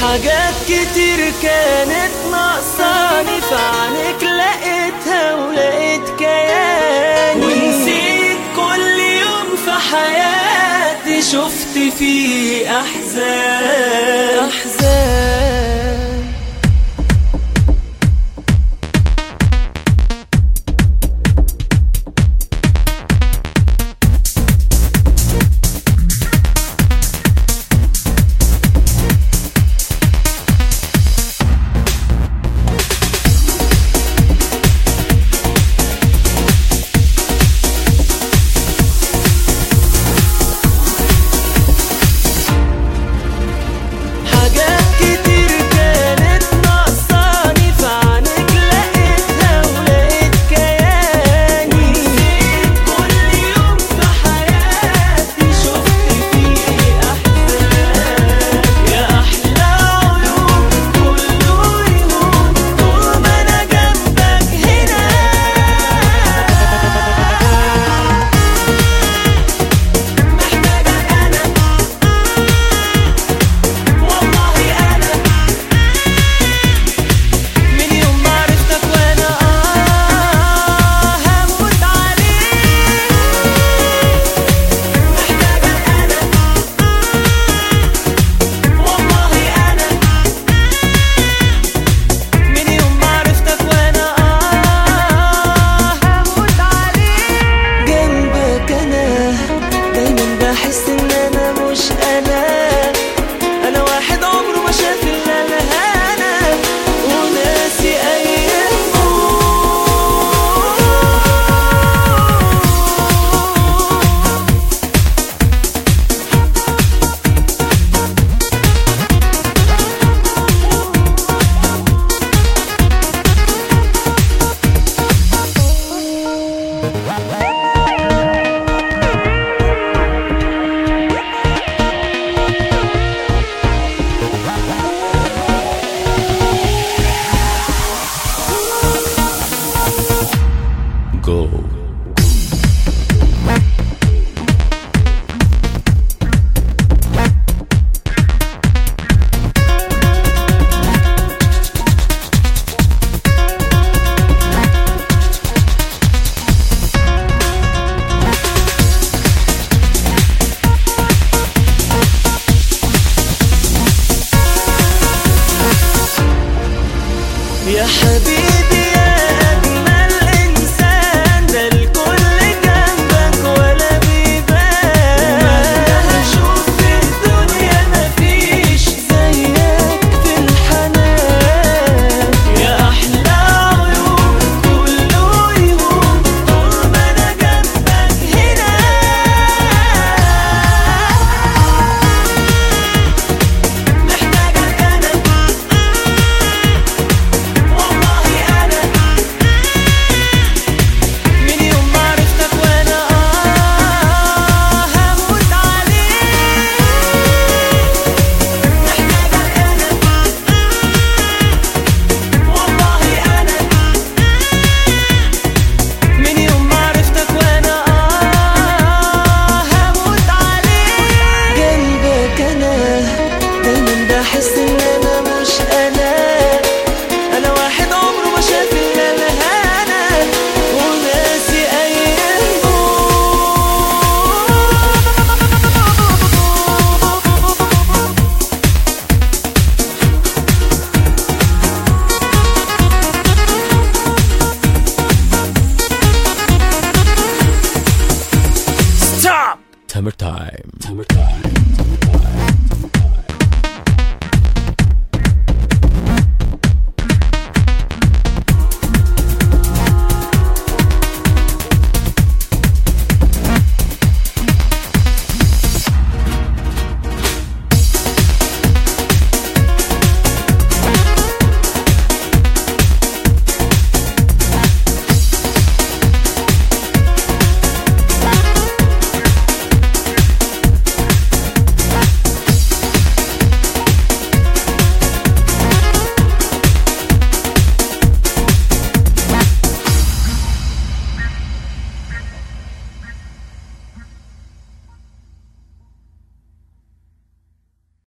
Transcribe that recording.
حاجات كتير كانت ناقصاني فعنك لقيتها ولقيت كياني. ونسيت كل يوم في حياتي شفت فيه أحزان. أحزان. go. يا حبيبي بحس إن أنا مش أنا أنا واحد عمره ما شاف إلا الهنا وناسي أيام Summertime. Summertime.